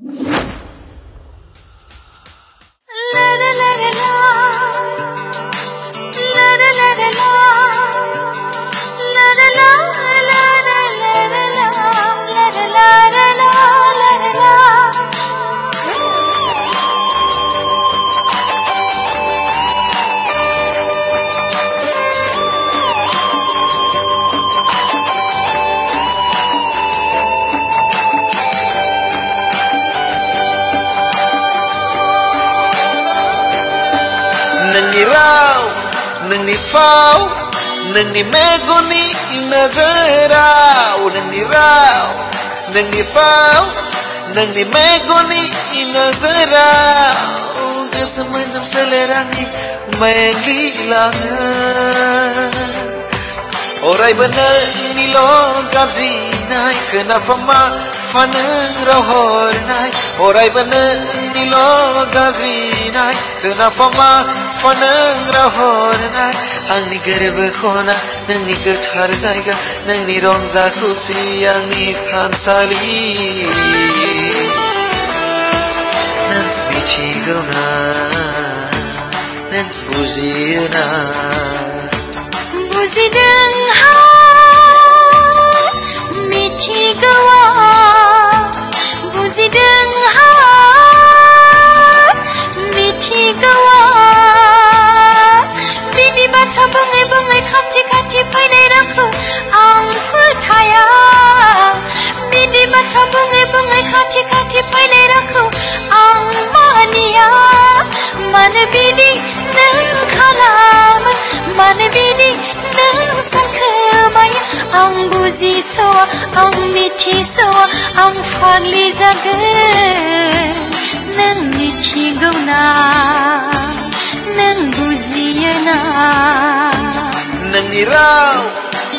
Yeah. faw nangi meguni nazara nangi raw nangi faw nangi meguni nazara unga samandam selerani mayangilangan Orai benar ni long kabzi nai kenapa ma fanang rohor nai Orai benar ni long kabzi nai kenapa ma fanang rohor nai आंनि गोरबो खना नोंनि गोथार जायगा नोंनि रंजा खुसि आंनि थानसालि नों मिथिगौ ना नों बुजियो ना बुजिदोंहा मिथिगौआ बुजिदोंहा मिथिगौआ बिनि बाथ्रा बुङै बुङै खाथि खाथि फैनाय रावखौ आं फोथाया बिनि बाथ्रा बुङै खाथि खाथि फैनाय रावखौ आं मानिया बिदि बिदि आं आं आं फाग्लि जागोन नों मिथिगौ ना na Nang ni Rao,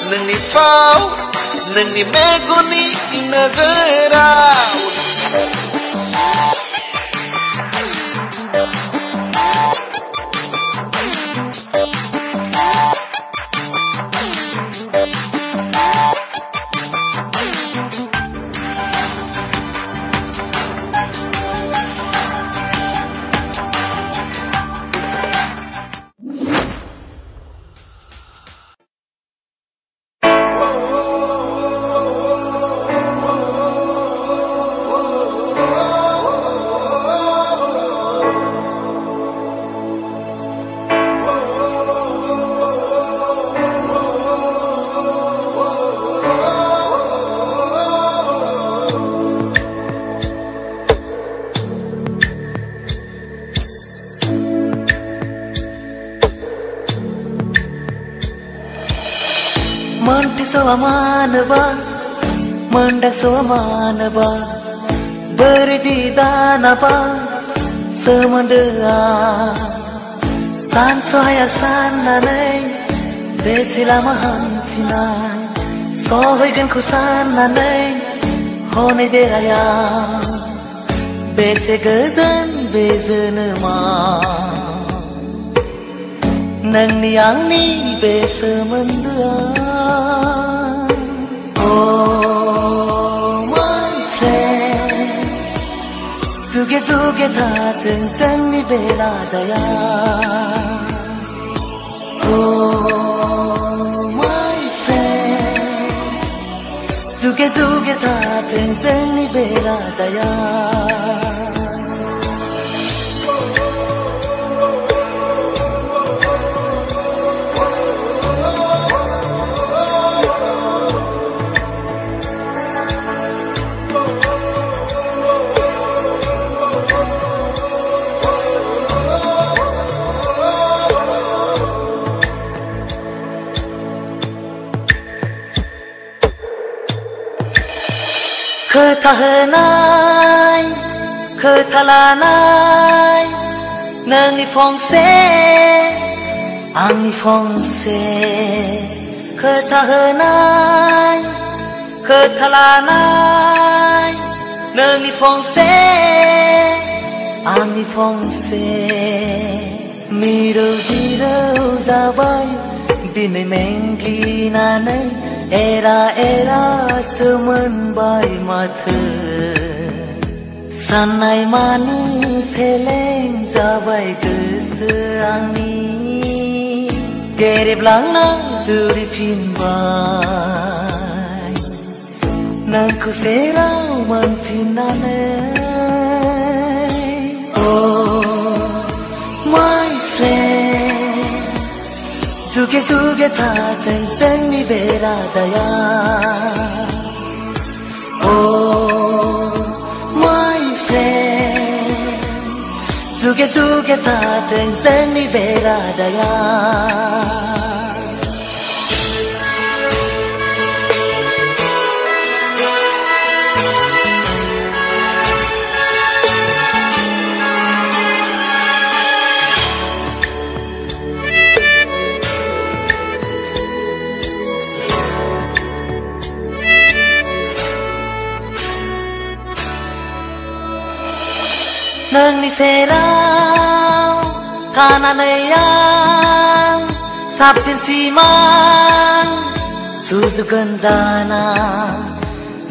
nang ni Pao, nang ni Megoni, ಸೋಮಾನಬ ಬರ್ದಿದಾನಬ ಸೋಮಂಡುವ ಸಾನ್ ಸೋಯ ಸಾನ್ನನೈ ಬೇಸಿಲಾಮ ಹಂಚಿನ ಸೋಹೈಗನ್ ಕುಸಾನ್ನನೈ ಹೊನೆದೇರಯ ಬೇಸೆ ಗಜನ್ ಬೇಜನ ಮಾ ನನ್ನಿ ಆಂನಿ ಬೇಸ ಮಂದುವಾ 속에 닿은 샌리베 바다야. Oh my friend. 두개 속에 닿은 샌리베 바다야. khơi thở nai, khơi thở là nai. Nâng đi phong xe à ang đi phong xe. Khơi thở nai, khơi thở là nai. Nâng đi phong xe à ang đi phong xe. Mi đâu gì đâu, ra bay đi nơi mình đi na nơi era era semenbai mata Sanai mani feleng zabai keseangi Dereblangna zuri finbai Nangku na manfinane Oh my friend जुगे जुगे थाथों जोंनि बे रादाया my nương ni se rao kana nei yang sap sin si man su su gandana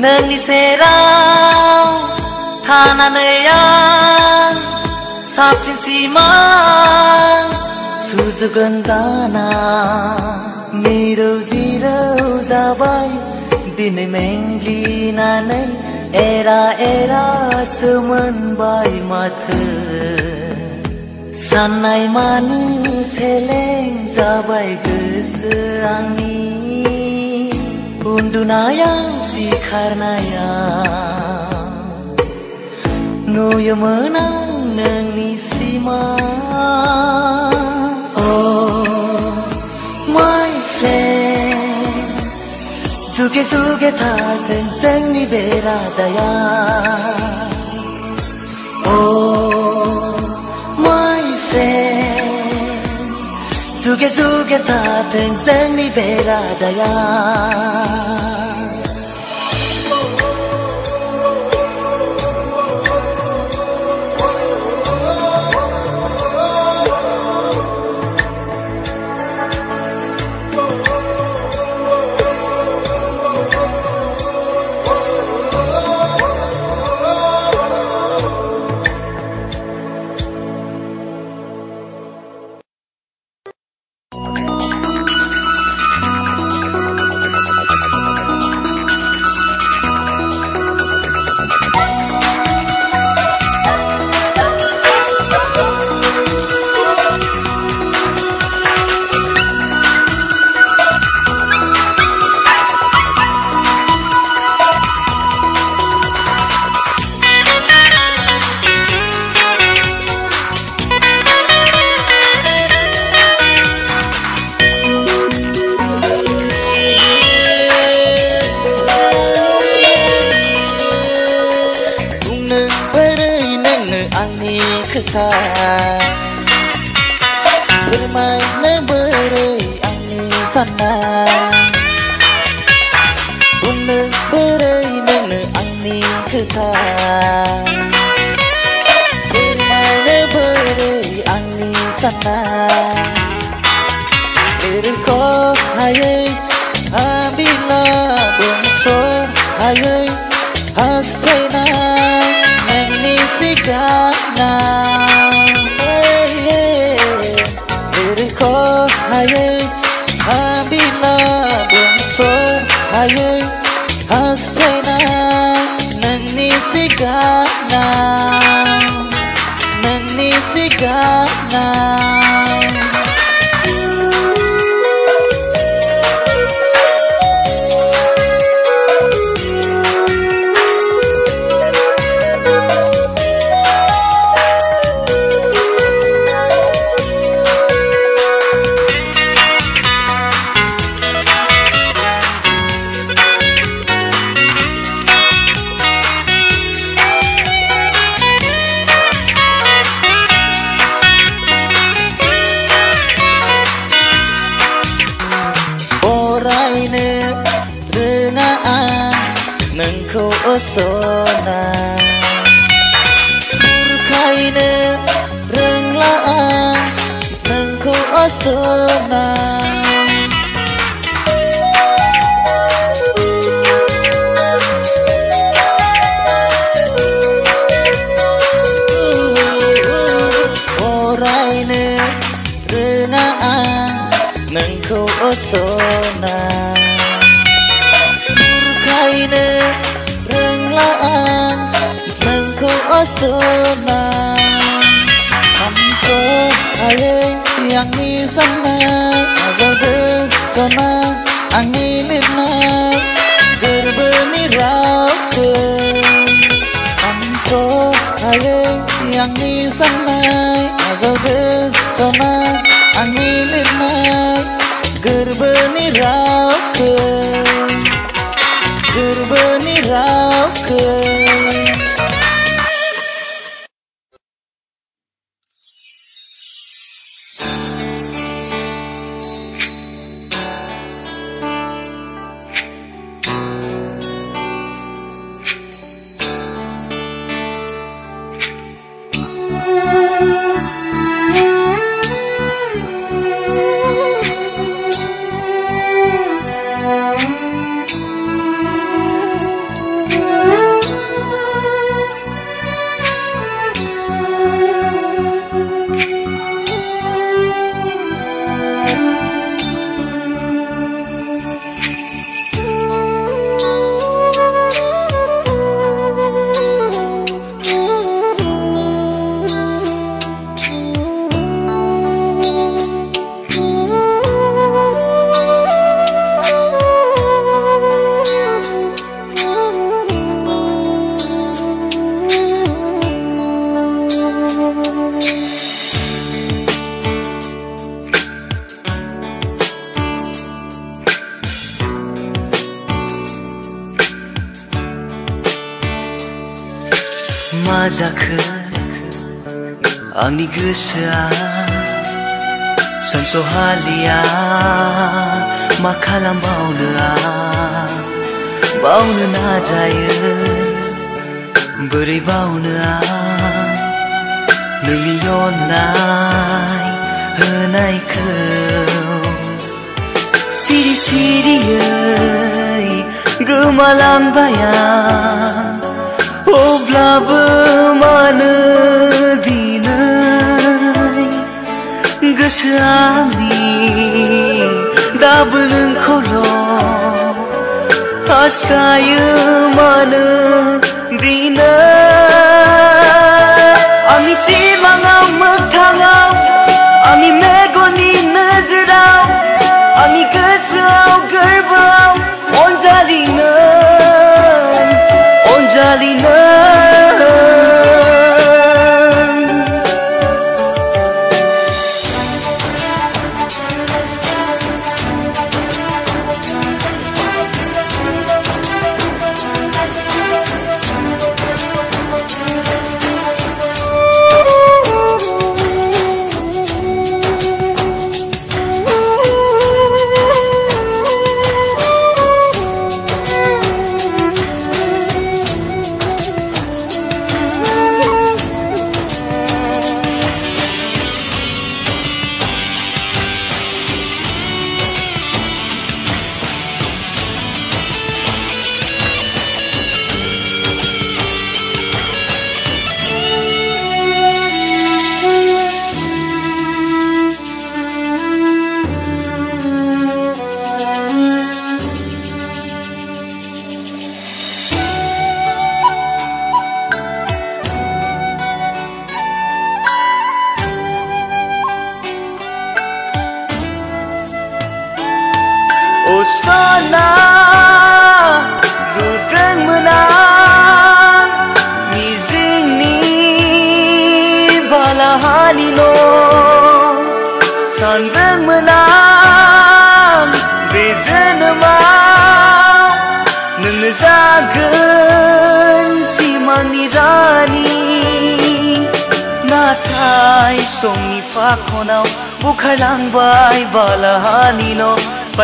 nương ni se rao thana nei yang sap sin si man su su gandana mi đâu gì đâu, ra bay đi nơi mênh đi na nơi दिनै मेंग्लिनानै एरा एरासो मोनबाय माथो साननाय मानि फेलें जाबाय गोसो आंनि उन्दुनायाव सिखारनायाव नुयोमोन आं नोंनि सिमा my friend 두개 두개 닿은 생리베라다야. Oh my friend. 두개 속에 닿은 생리베라다야. la bun so ayay hasaina nanni sikana hey hey urko ayay abila bun so ayay hasaina nanni sikana nanni sikana असताना आम्ही निर्णय गर्भणी राहतो सांगतो हळे आम्ही सांगणार माझा सणा आम्ही निर्णय गर्भणी राहतो गर्भणी राहतो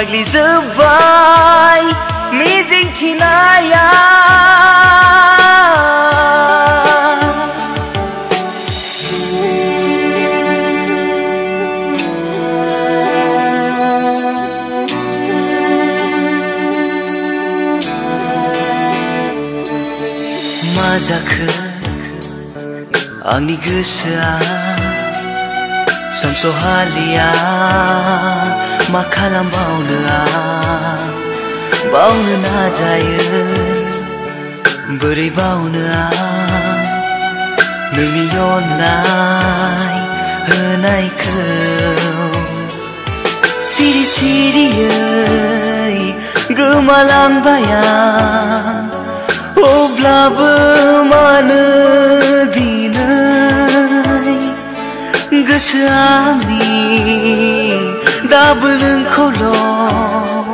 बाग्लिजोब्बाय मिजिं थिनाया आंनि गोसोआ सानस'हालिया नाजायो बोरै बावनो आं नोंनि अननाय होनायखौ सिरि सिरियै गोमालांबाय आं अब्लाबो मानो दिनै गोसोआ आंनि दाबो नोंखौल'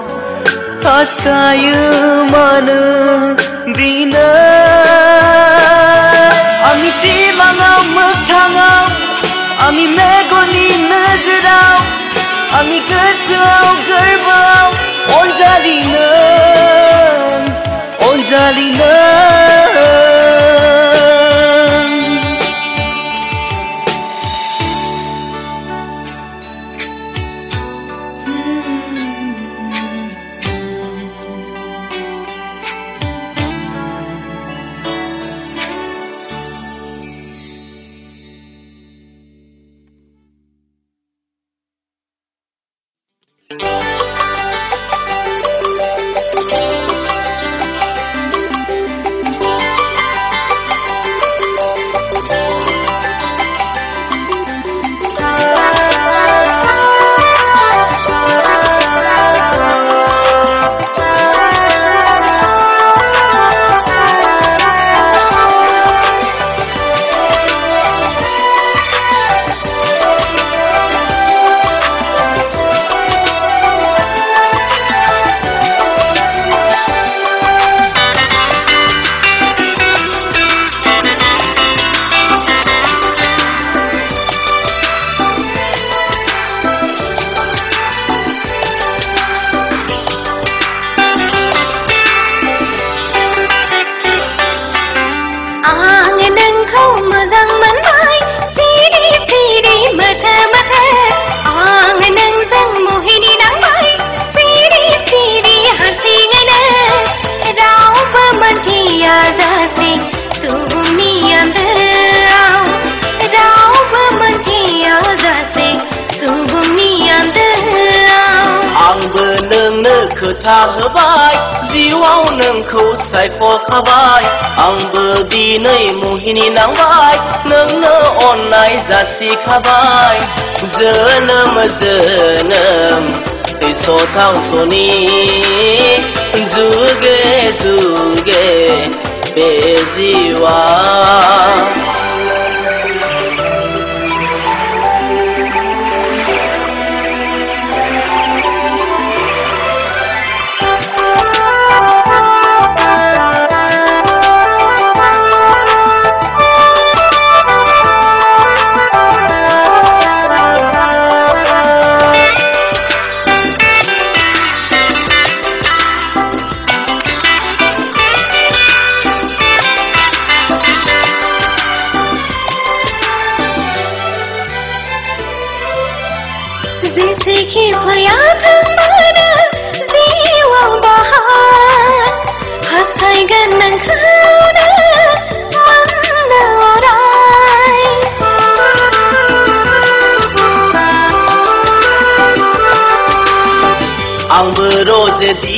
kasayumanı bina Ami simangaw moktangaw Ami megoni mezraw Ami gosoaw gerbaw Onjalinan Onjalinan thar bai ziwaw nang khu sai pho kha bai ang bu di nei muhini nang bai nang na online za si kha bai zanam zanam ai so thang so ni. Zuge zuge be ziwa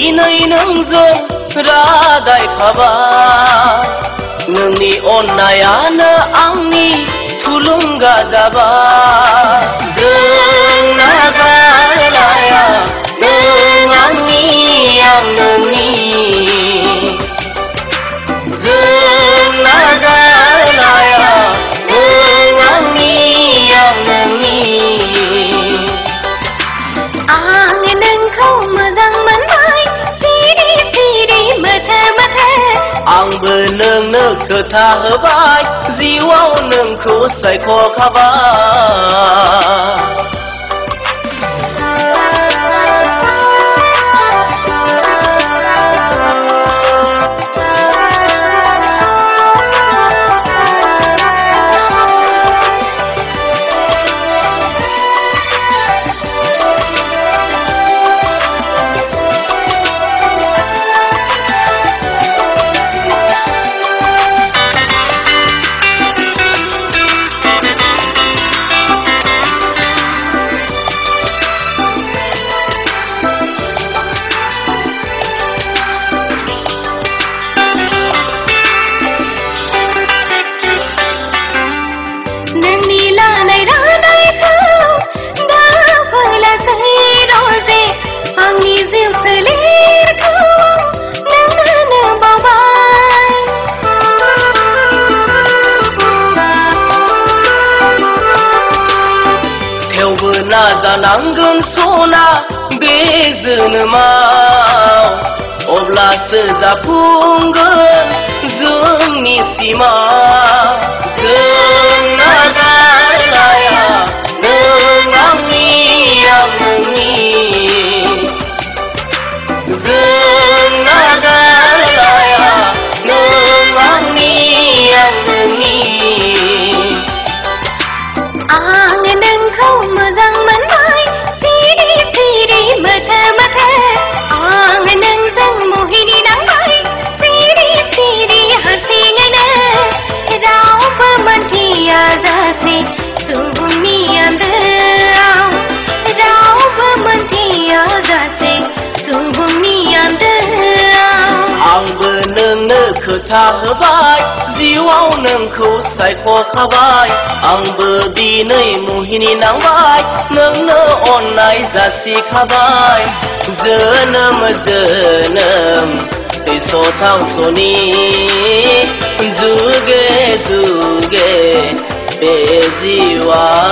이는 능조 라다이 가바 눈이 온나야 나 앙니 툴룽가 잡아 kờ tha hơ vai diu ao nương khu sai kho habai zânăm zânăm thì số thao số ni. Dù ghê dù ghê để gì wa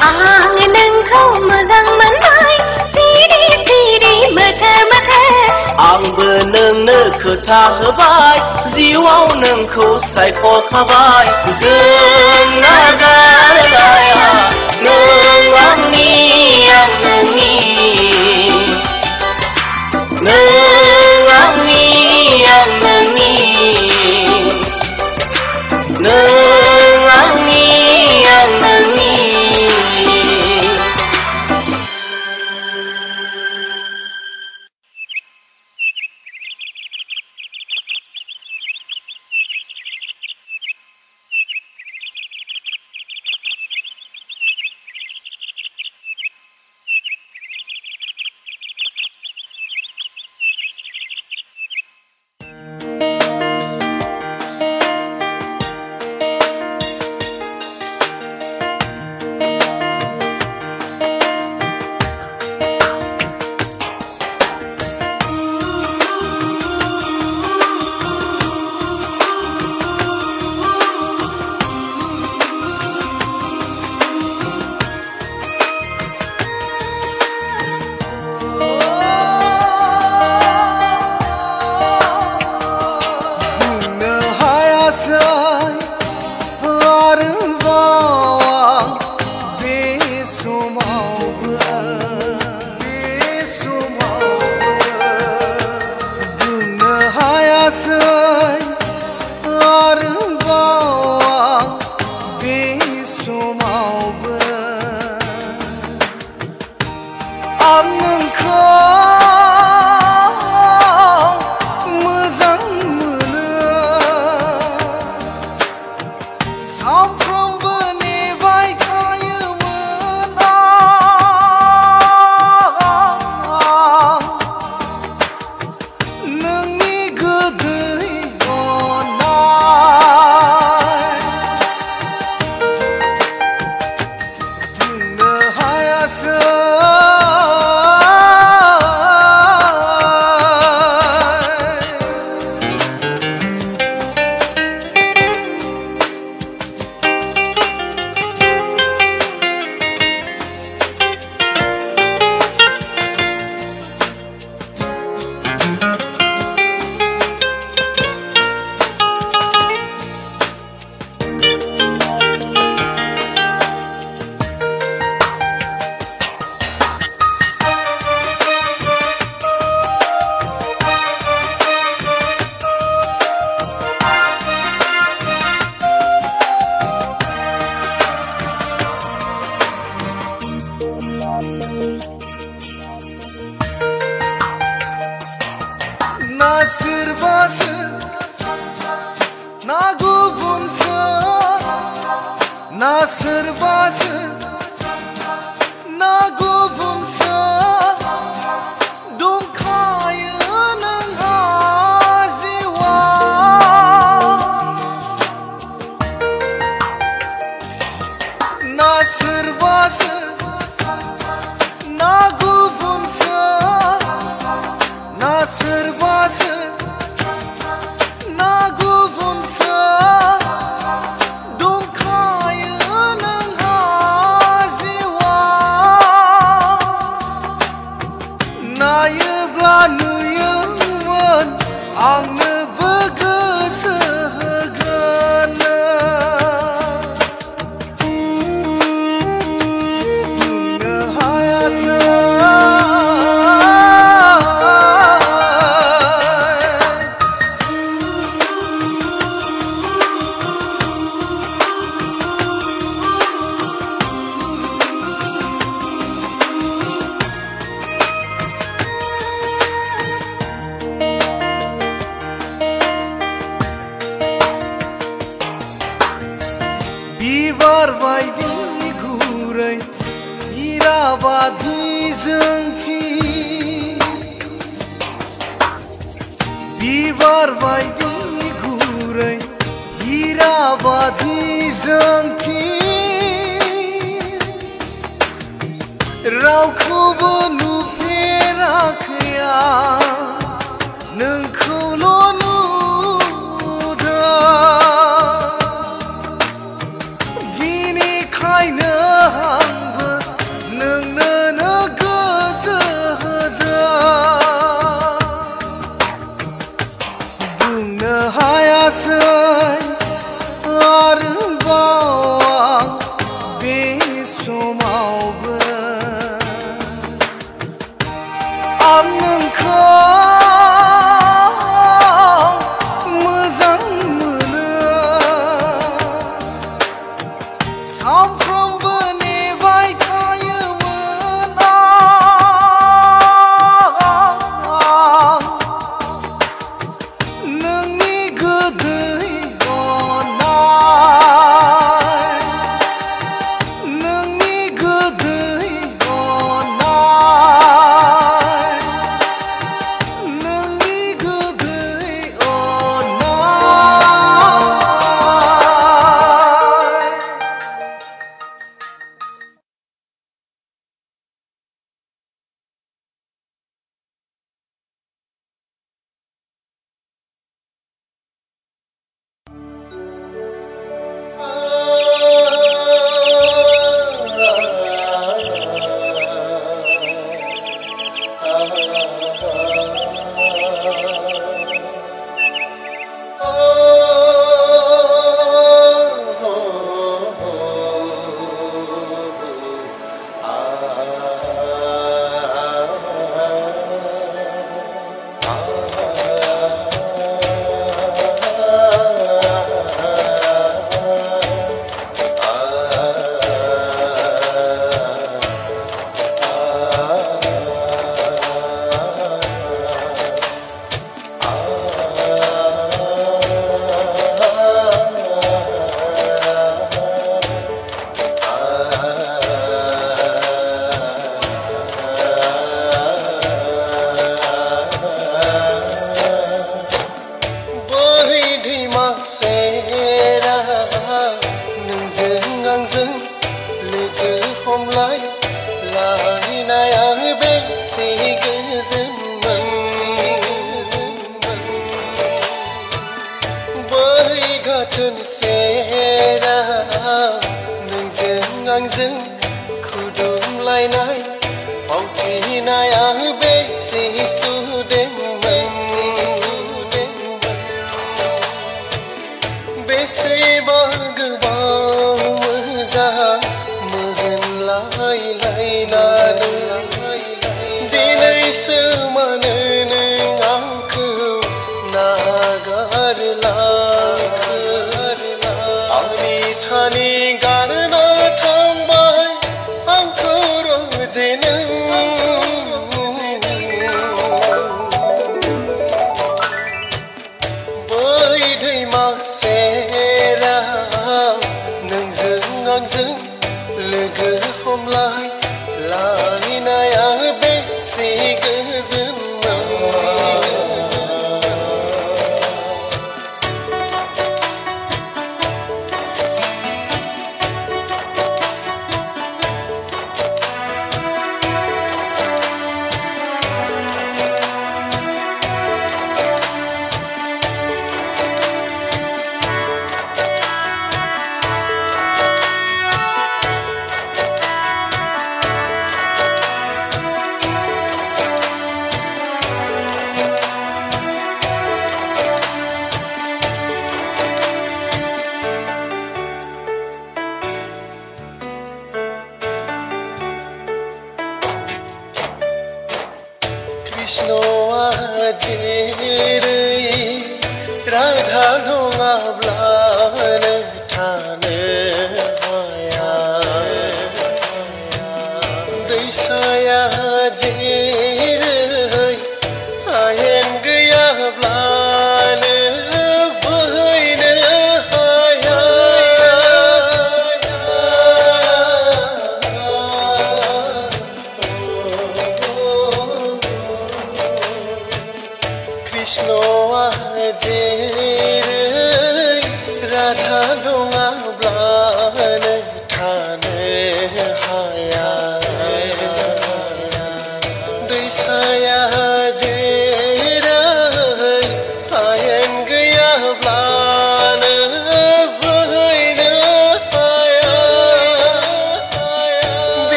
à nghe nâng không mà rằng mắn mai xí đi xí đi mà thề mà thề ang bơ nâng nơ khờ tha hơ bai diêu ao nâng khâu sai khó kha bai. Dương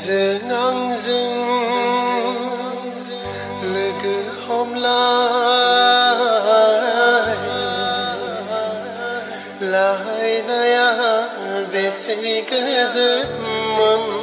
giờ ngang dừng lời cứ hôm nay lại nay về sinh cái giấc mơ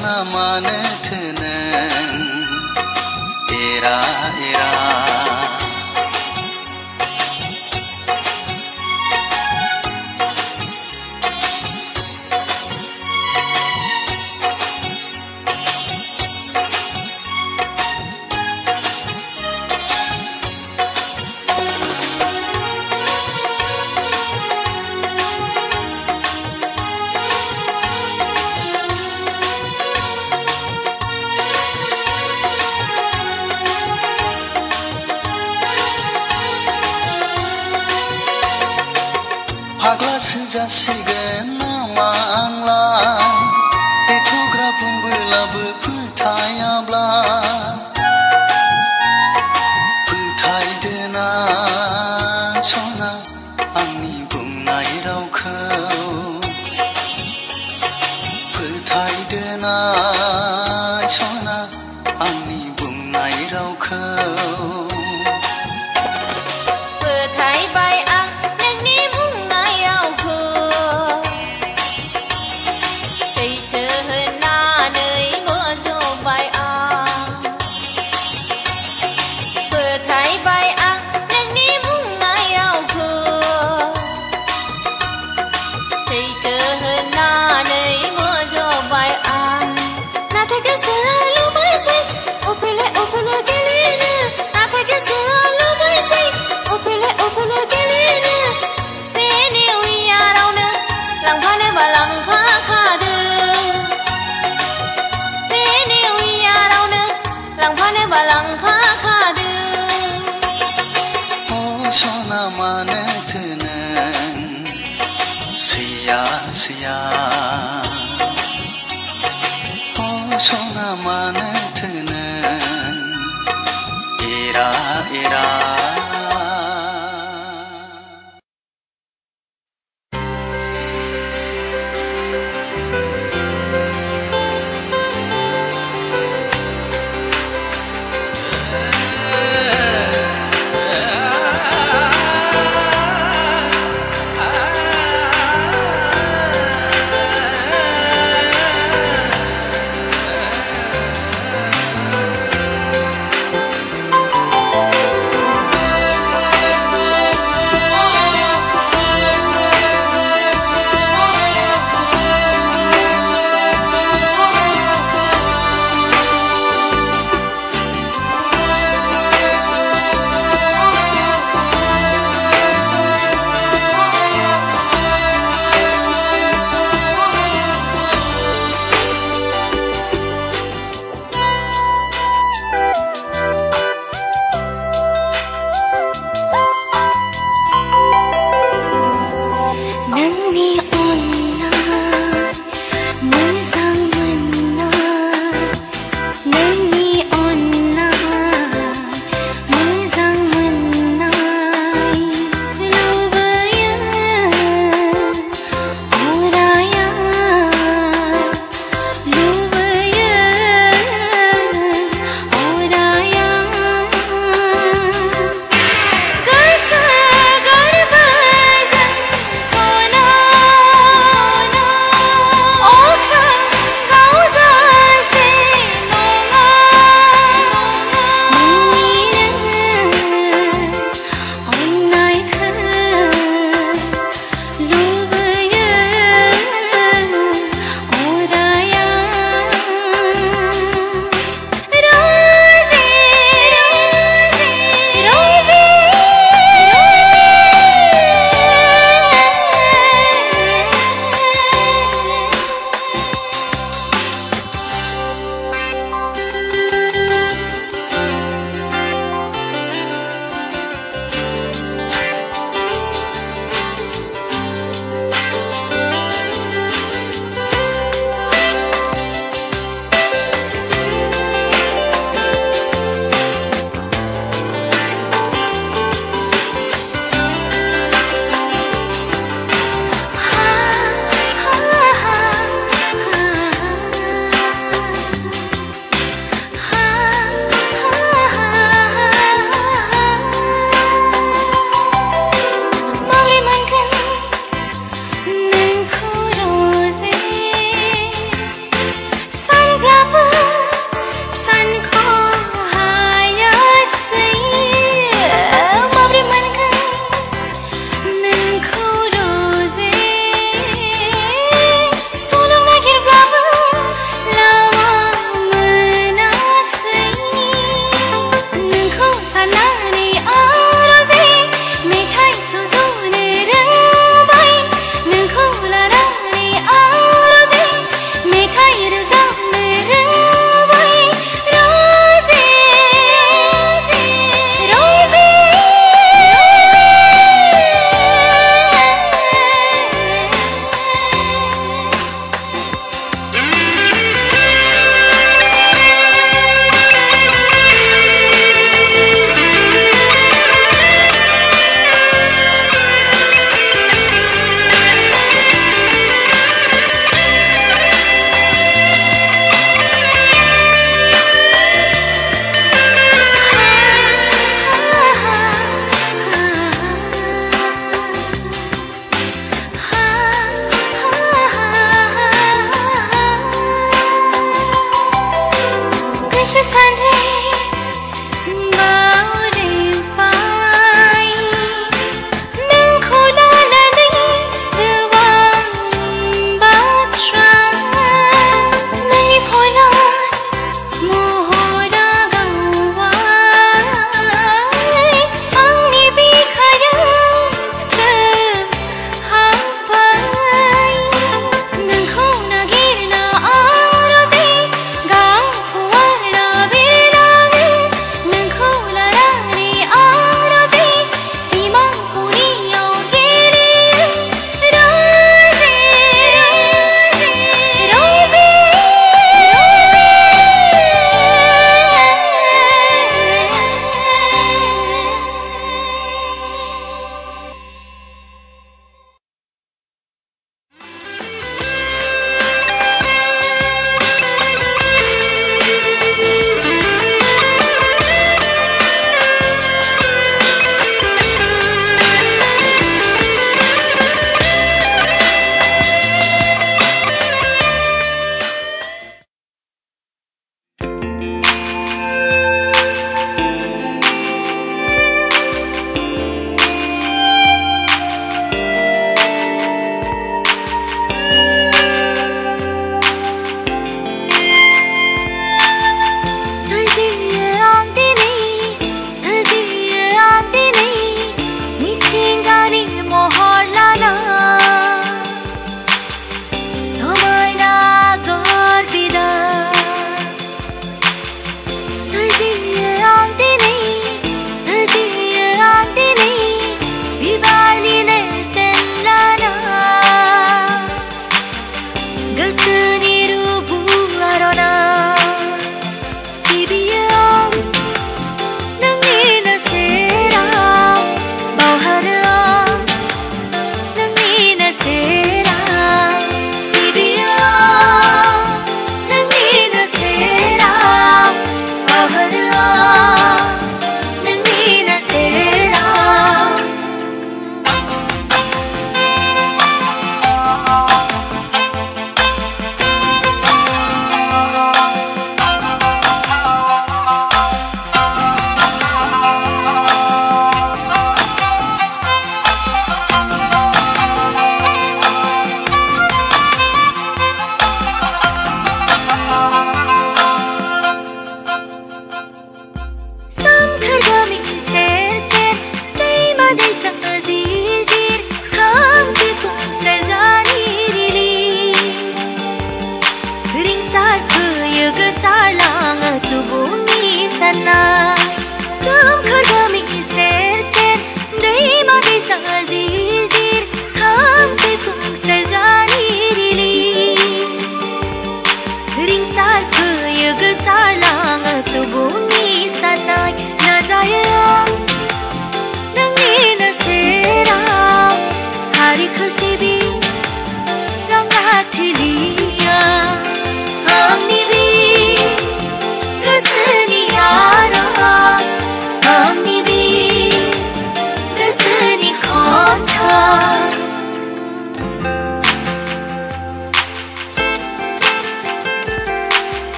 a Sana see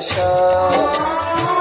special.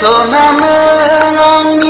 Sonamın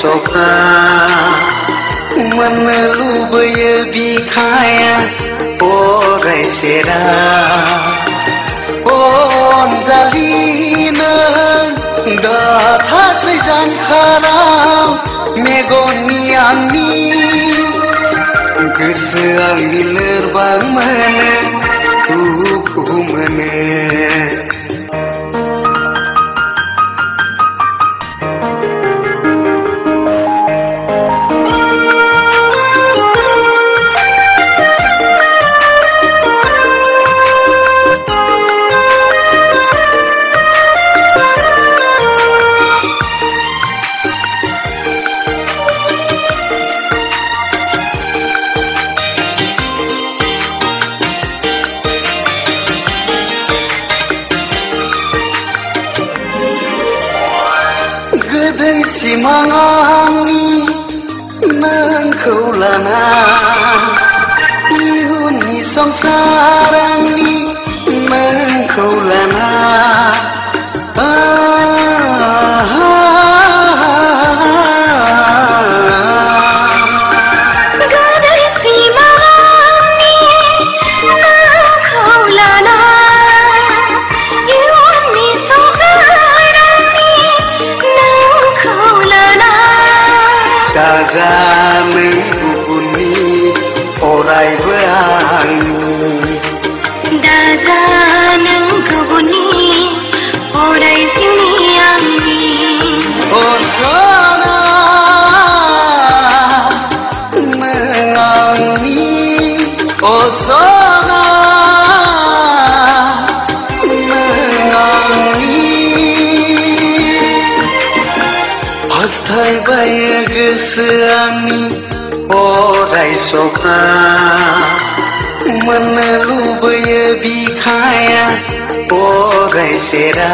सोखा मन लुबय भी खाया ओ गैसेरा ओ जालिन दाथासै जानखारा मेगननि आंनि गोसो आंनि लोरबां मोनो दुखु मोनो Ihuni samsarani mengkau na. मन लुबय बिखाया पोरै सेरा